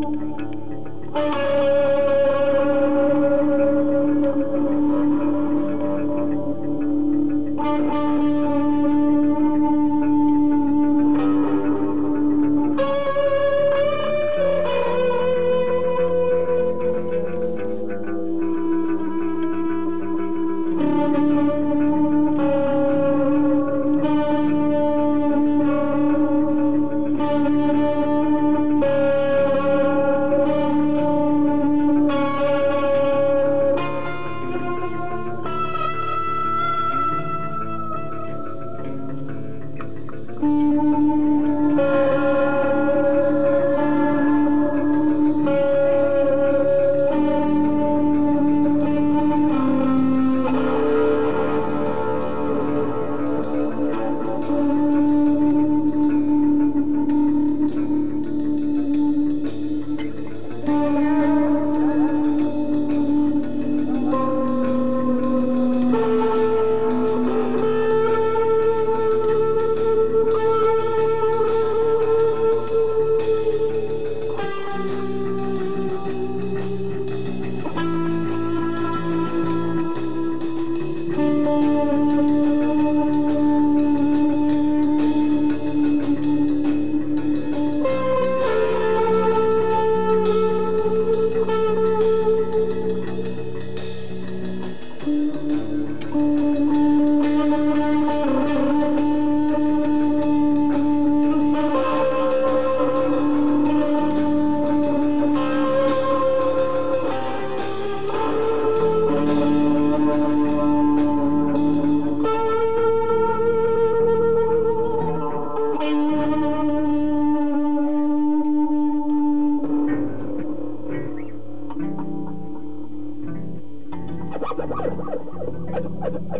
Música I'm sorry.